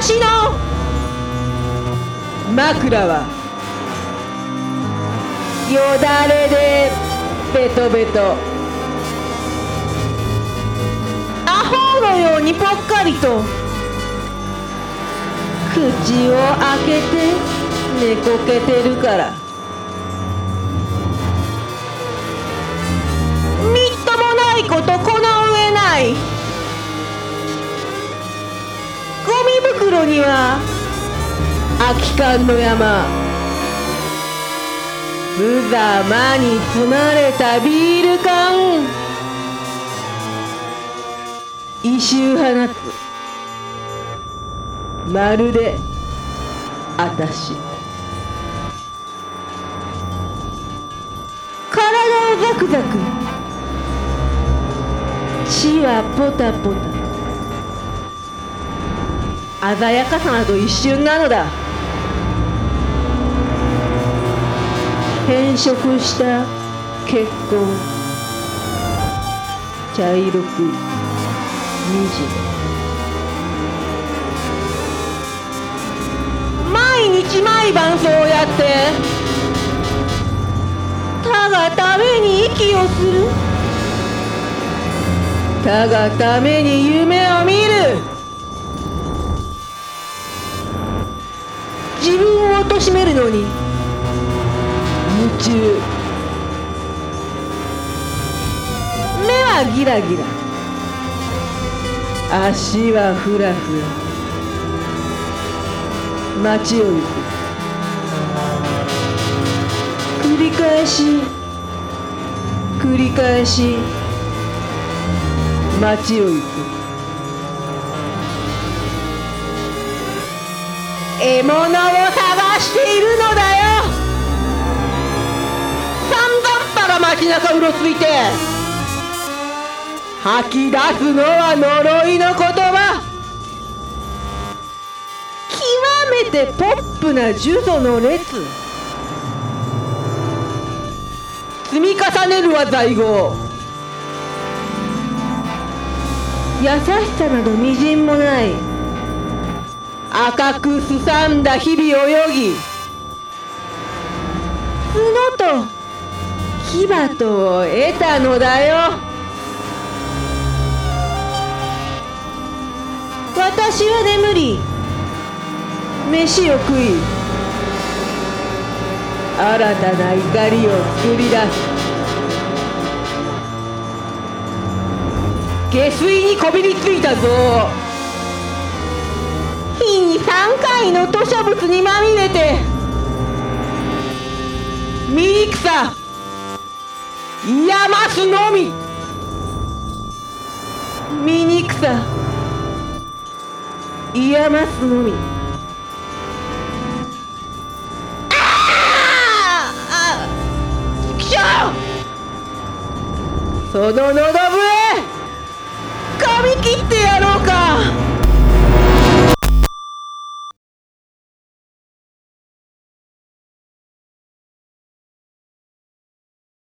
私の枕はよだれでベトベト。アホのようにぽっかりと。口を開けて寝こけてるから。空き缶の山。無様に積まれたビール缶異臭放つまるであたし体をザクザク。血はポタポタ。鮮やかさなど一瞬なのだ。変色した血痕茶色く惨め毎日毎晩そうやって。たがために息をする。たがために夢を見る。自分を貶めるのに。はギラギラ。足はふらふら街を行く。繰り返し。繰り返し。街を行く。獲物を探しているのだよ。散々パラ街中うろついて。吐き出すのは呪いの言葉。極めてポップな呪詛の列。積み重ねるは在語優しさなどみじんもない。赤くすさんだ日々泳ぎ。角と牙とを得たのだよ。私は眠り飯を食い新たな怒りを作り出す。下水にこびりついたぞ。日に3回の吐砂物にまみれて醜さやますのみ。醜さいやますのみ。ああそののど笛髪切って